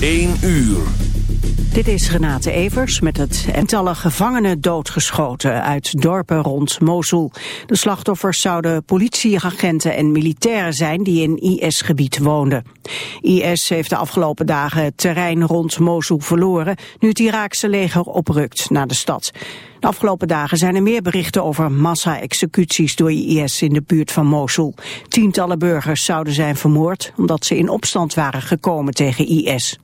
1 uur. Dit is Renate Evers met het entallen gevangenen doodgeschoten uit dorpen rond Mosul. De slachtoffers zouden politieagenten en militairen zijn die in IS-gebied woonden. IS heeft de afgelopen dagen het terrein rond Mosul verloren, nu het Iraakse leger oprukt naar de stad. De afgelopen dagen zijn er meer berichten over massa-executies door IS in de buurt van Mosul. Tientallen burgers zouden zijn vermoord omdat ze in opstand waren gekomen tegen IS.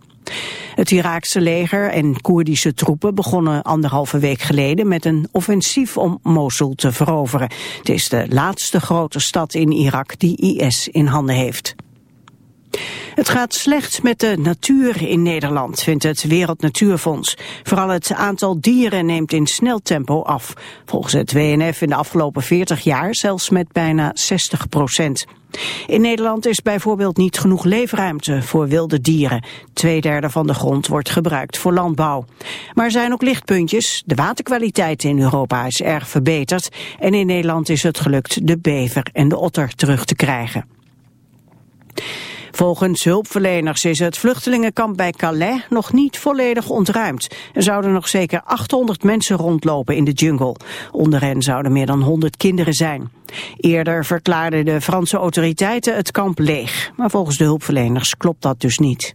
Het Iraakse leger en Koerdische troepen begonnen anderhalve week geleden met een offensief om Mosul te veroveren. Het is de laatste grote stad in Irak die IS in handen heeft. Het gaat slecht met de natuur in Nederland, vindt het Wereld Natuurfonds. Vooral het aantal dieren neemt in snel tempo af. Volgens het WNF in de afgelopen 40 jaar zelfs met bijna 60 procent. In Nederland is bijvoorbeeld niet genoeg leefruimte voor wilde dieren. Tweederde van de grond wordt gebruikt voor landbouw. Maar er zijn ook lichtpuntjes. De waterkwaliteit in Europa is erg verbeterd. En in Nederland is het gelukt de bever en de otter terug te krijgen. Volgens hulpverleners is het vluchtelingenkamp bij Calais nog niet volledig ontruimd. Er zouden nog zeker 800 mensen rondlopen in de jungle. Onder hen zouden meer dan 100 kinderen zijn. Eerder verklaarden de Franse autoriteiten het kamp leeg. Maar volgens de hulpverleners klopt dat dus niet.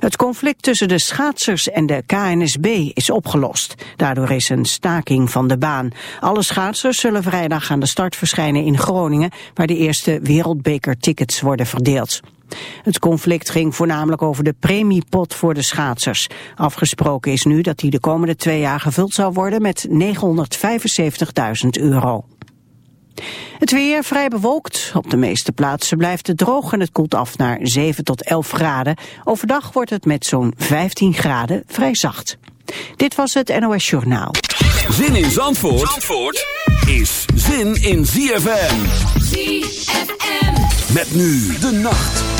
Het conflict tussen de schaatsers en de KNSB is opgelost. Daardoor is een staking van de baan. Alle schaatsers zullen vrijdag aan de start verschijnen in Groningen... waar de eerste wereldbekertickets worden verdeeld. Het conflict ging voornamelijk over de premiepot voor de schaatsers. Afgesproken is nu dat die de komende twee jaar gevuld zou worden met 975.000 euro. Het weer vrij bewolkt. Op de meeste plaatsen blijft het droog en het koelt af naar 7 tot 11 graden. Overdag wordt het met zo'n 15 graden vrij zacht. Dit was het NOS Journaal. Zin in Zandvoort, Zandvoort is zin in ZFM. ZFM. Met nu de nacht.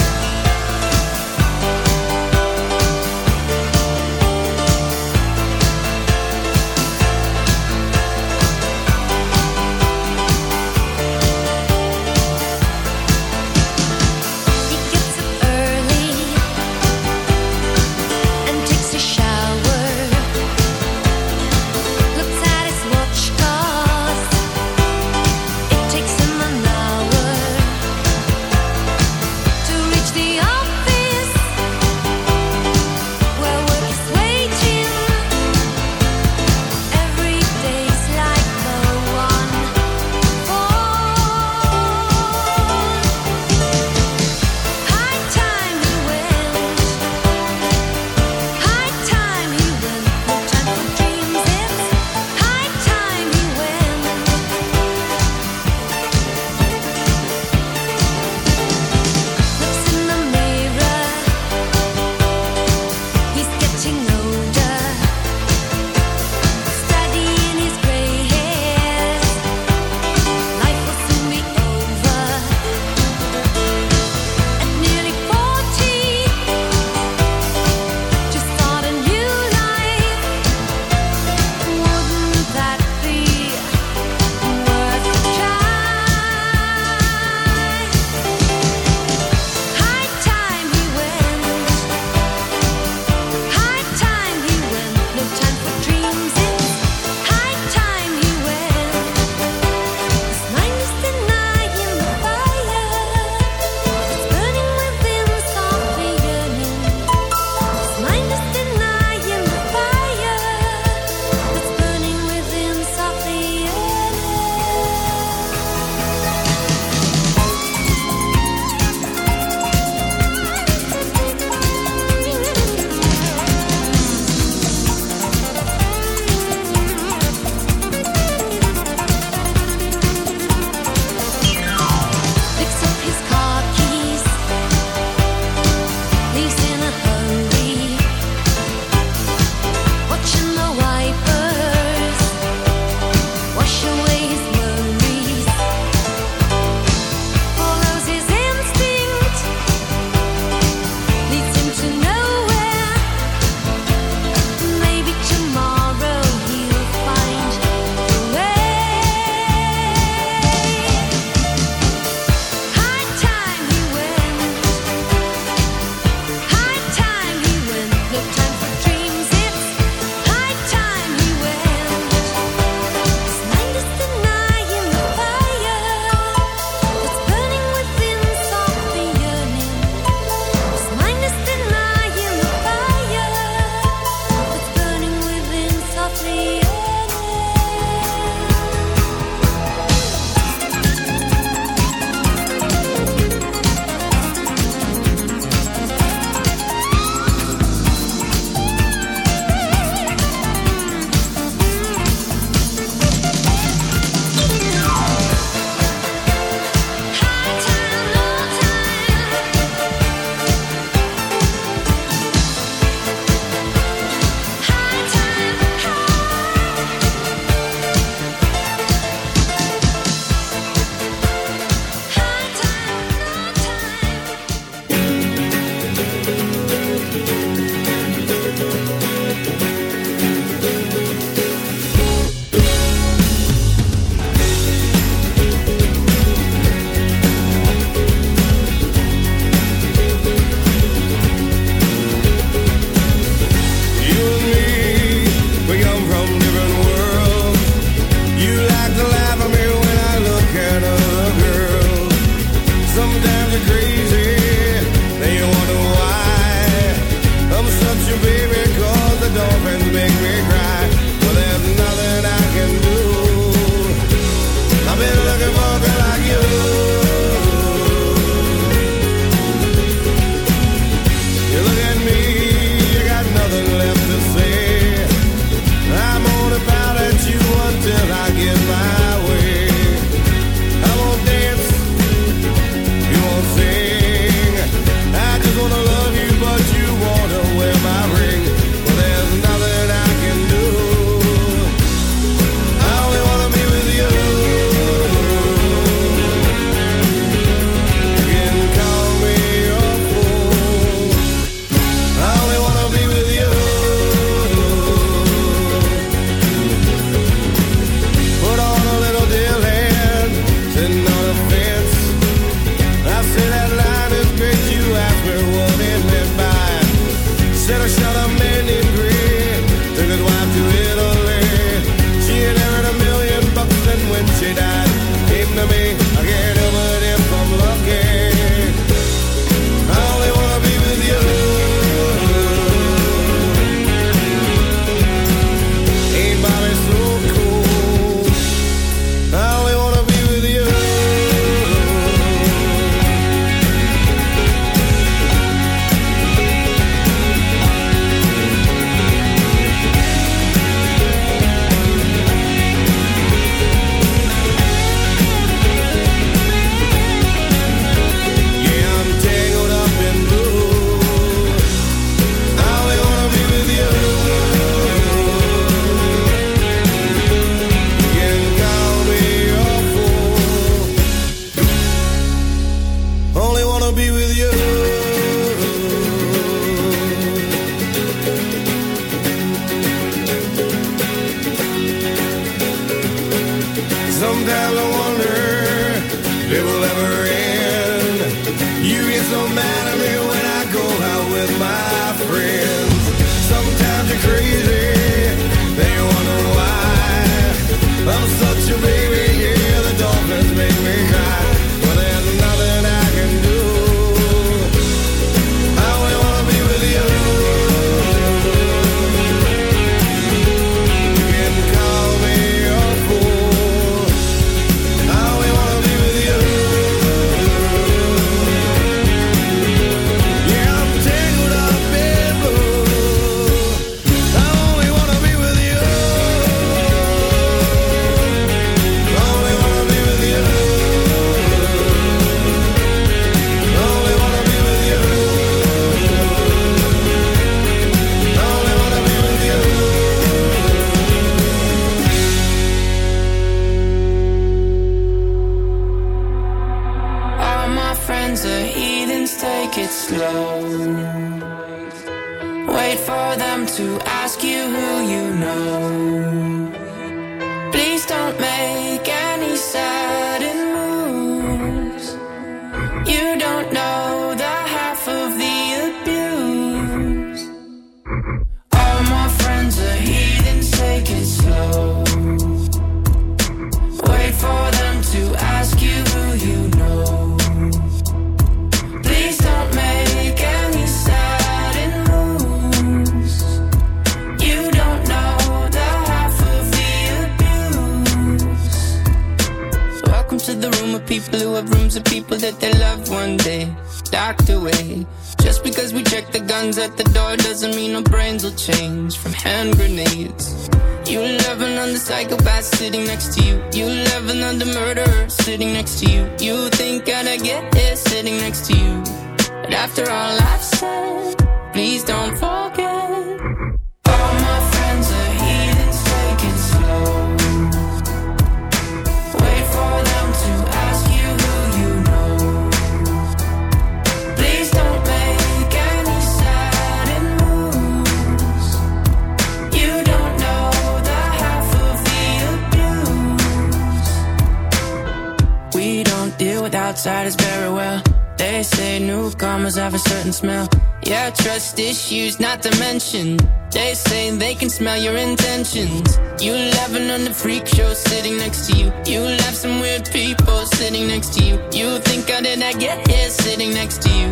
Issues not to mention. They say they can smell your intentions. You laughing on the freak show sitting next to you. You laugh some weird people sitting next to you. You think how did I get here sitting next to you?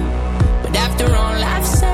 But after all I've said,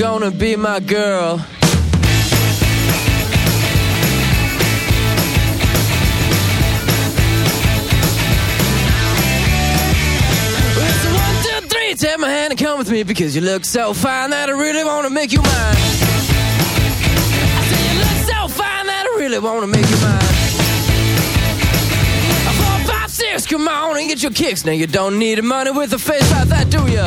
Gonna be my girl? It's a one, two, three. Take my hand and come with me because you look so fine that I really want to make you mine. I say you look so fine that I really want to make you mine. Four, five, six, come on and get your kicks. Now you don't need money with a face like that, do ya?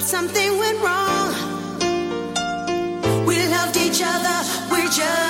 but something went wrong. We loved each other, We just.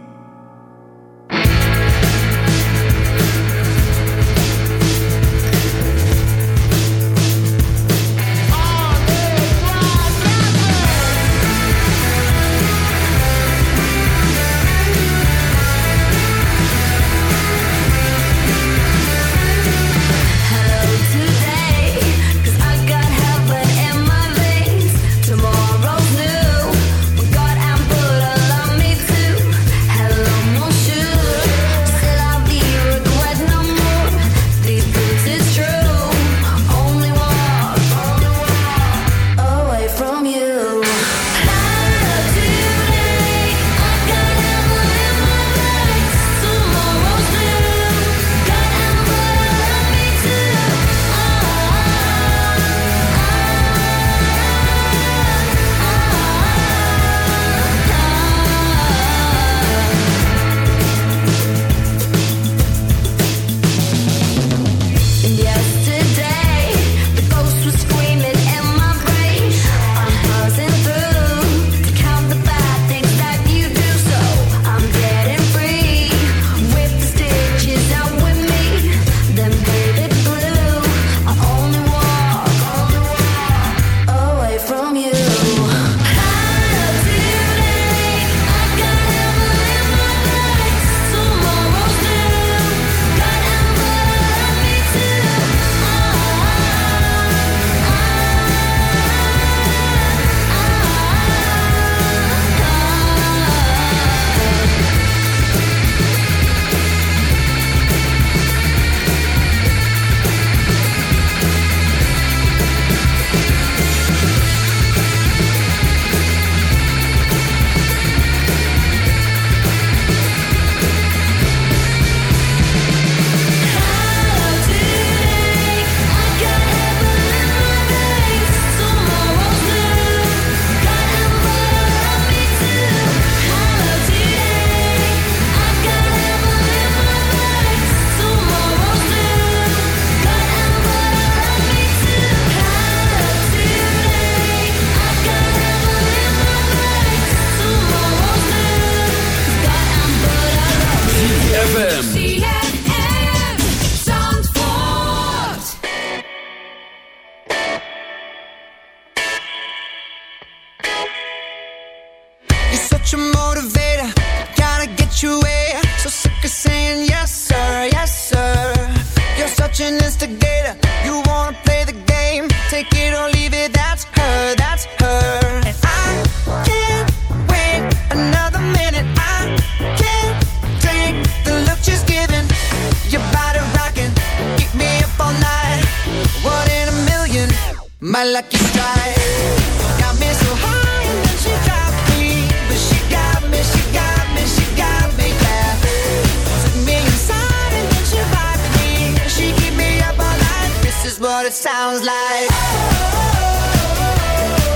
it sounds like.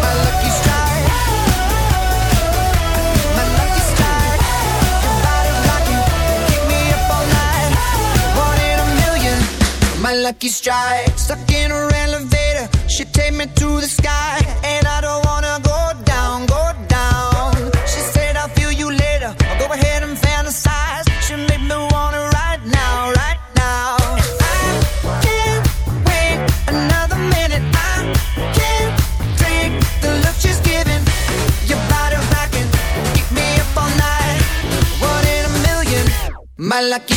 My lucky strike. My lucky strike. Keep me up all night. One in a million. My lucky strike. Stuck in her elevator, she take me to the sky, and I don't wanna mala que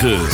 106.9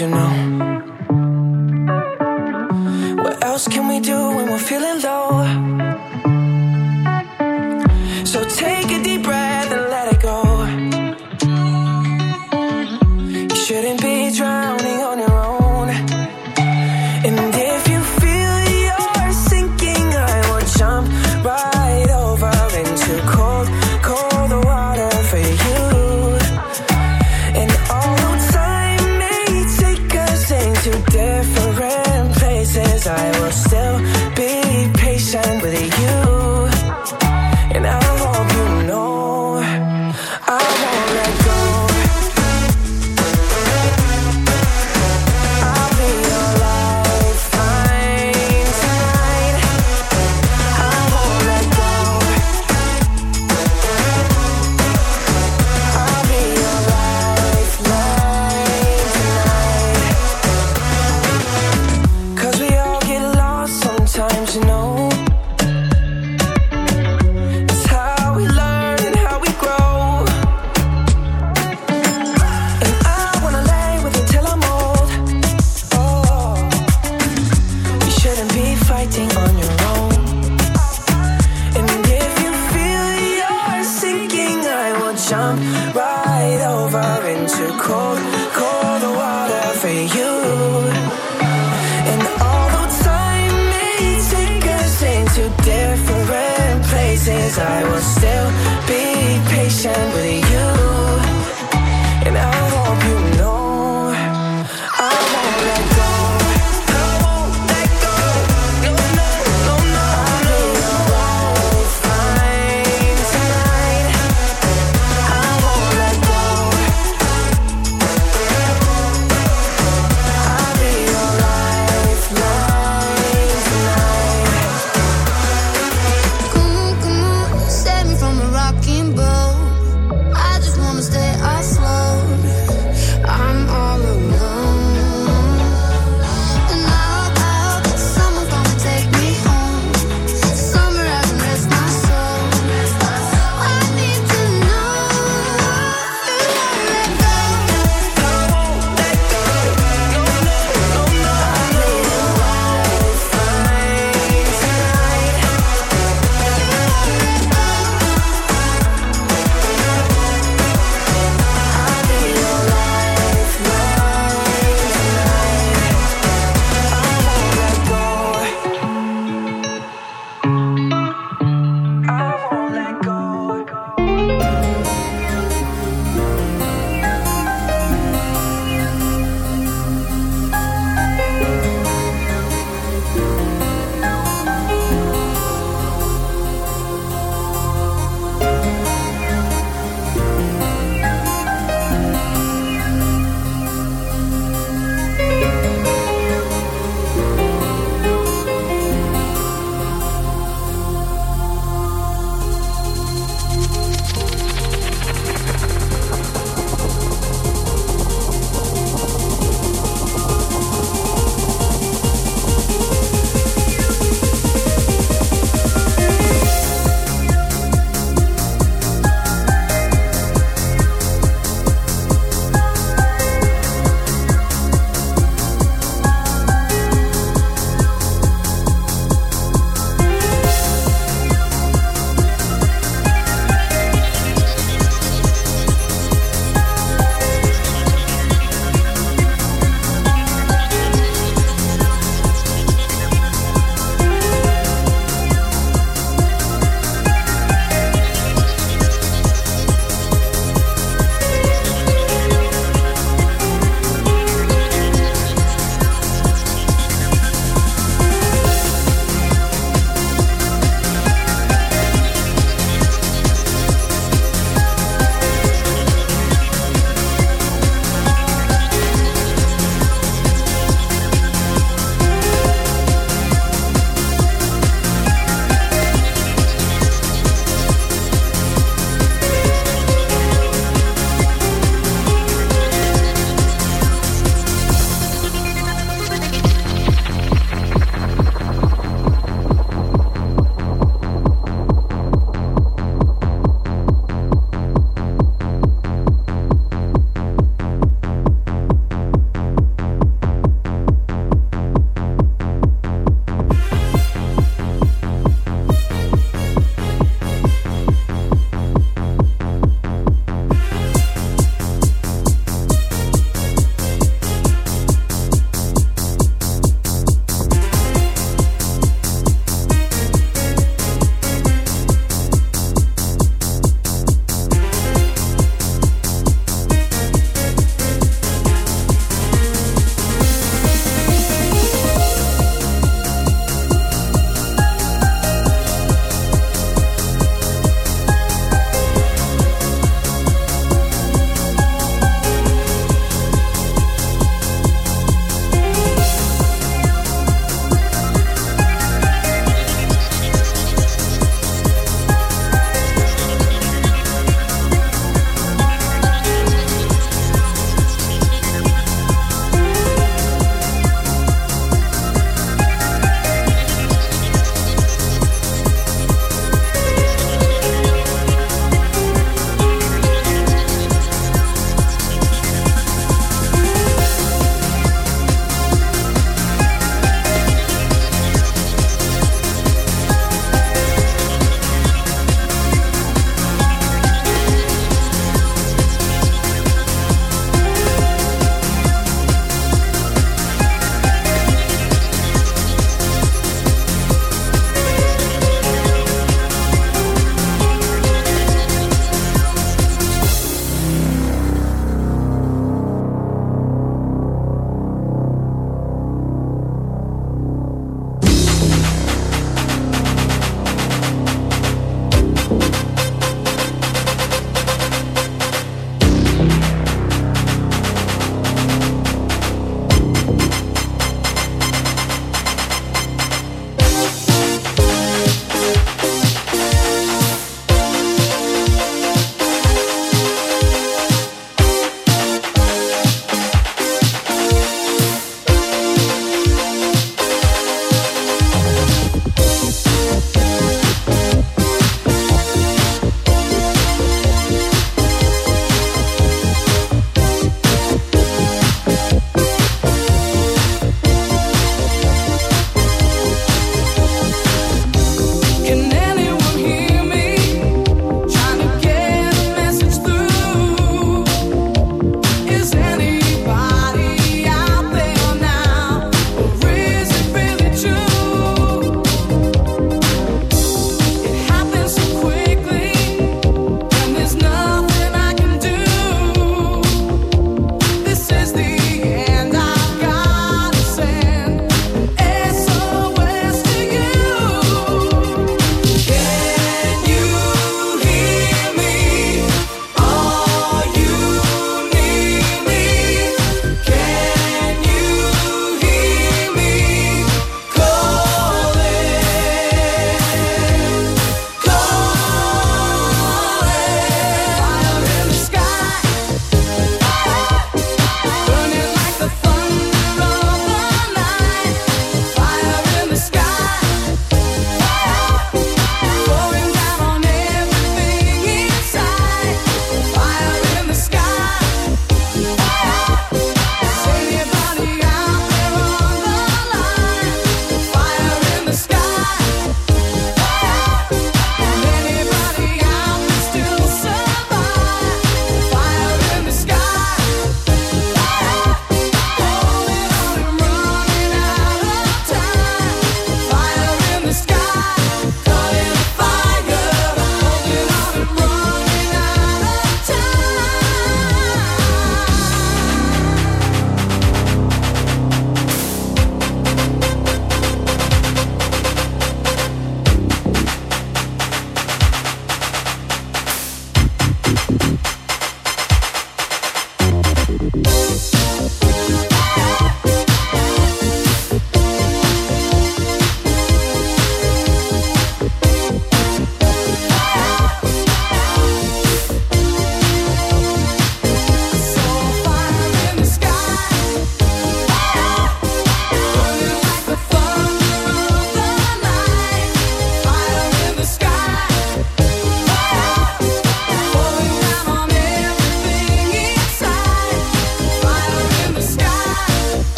you know. as I was